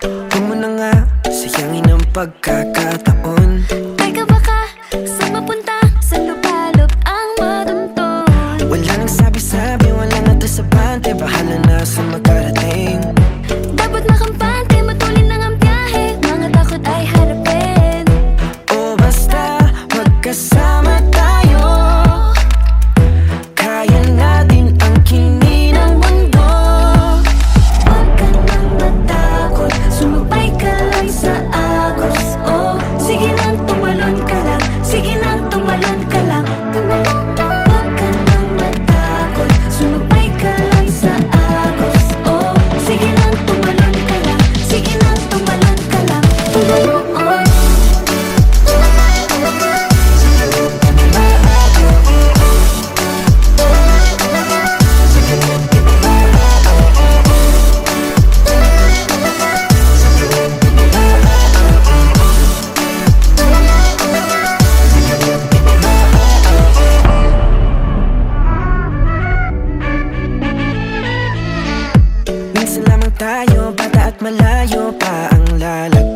Huwag mo na nga, sayangin ang pagkakataon. tayo Bata at malayo pa ang lalag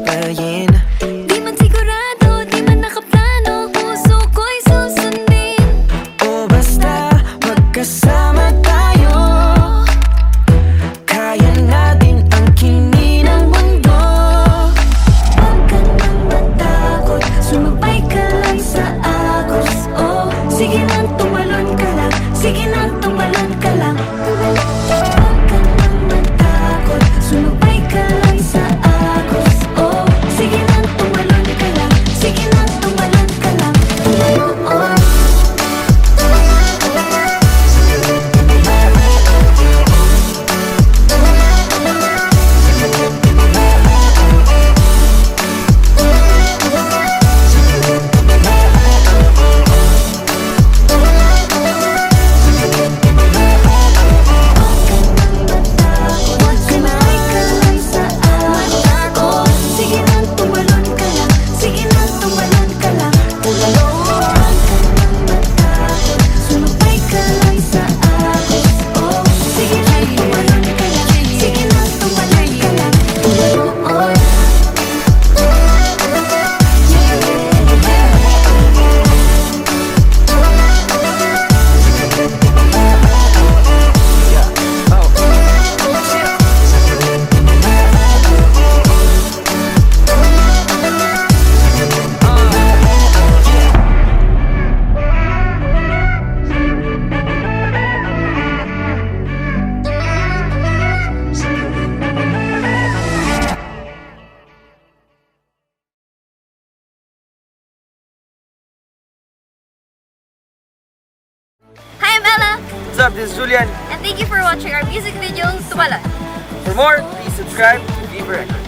I'm Ella. What's up? This is Julian. And thank you for watching our music video, Tumalan. For more, please subscribe to Beaver Records.